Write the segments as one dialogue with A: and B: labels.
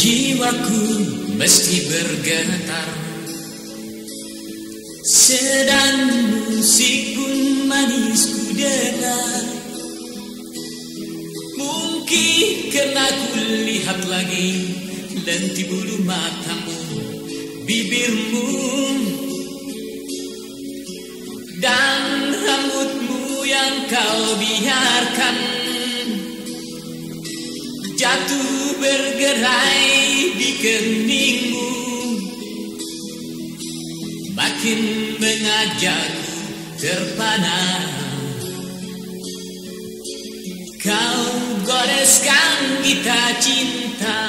A: Jiwaku mesti bergetar? Sedang musik pun manis ku dengar. Mungkin karena ku lihat lagi Lenti bulu matamu Bibirmu. Dan rambutmu yang kau biarkan Jatuh bergerai di keningmu. Makin mengajakku terpana. Kau goreskan kita cinta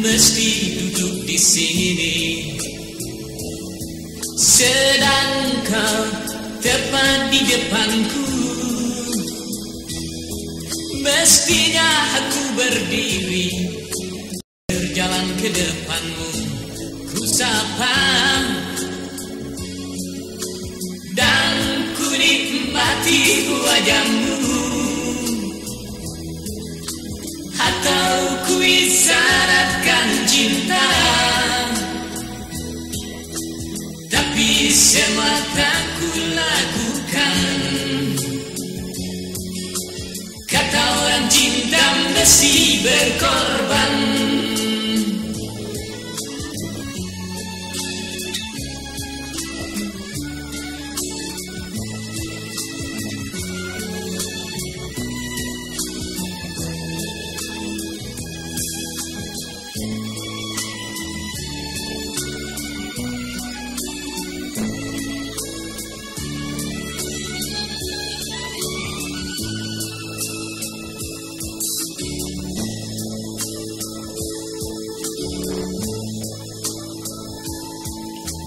A: mesti duduk di sini. Sedang kau tepat di depanku. Mestinya aku berdiri Berjalan ke depanmu. Ku sapa. Dan ku nikmati wajahmu. Atau Kata orang cinta mesti berkorban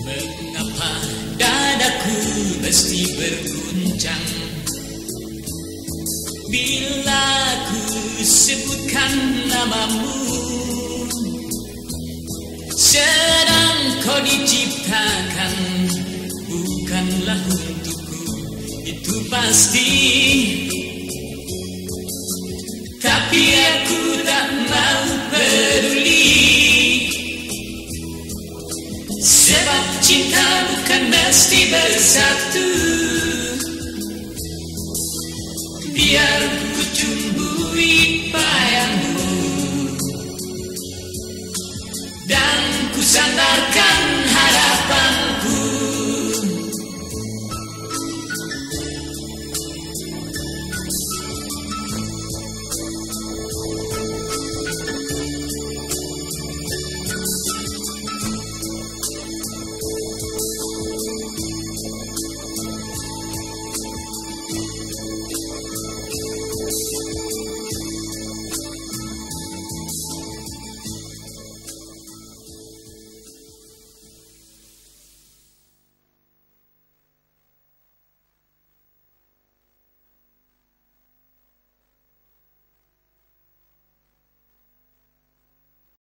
A: Mengapa dadaku mesti berguncang? Bila ku sebutkan namamu Sedang kau diciptakan Bukanlah untukku Itu pasti. Tapi aku tak mau pasti bersatu Biar ku tumbui payah.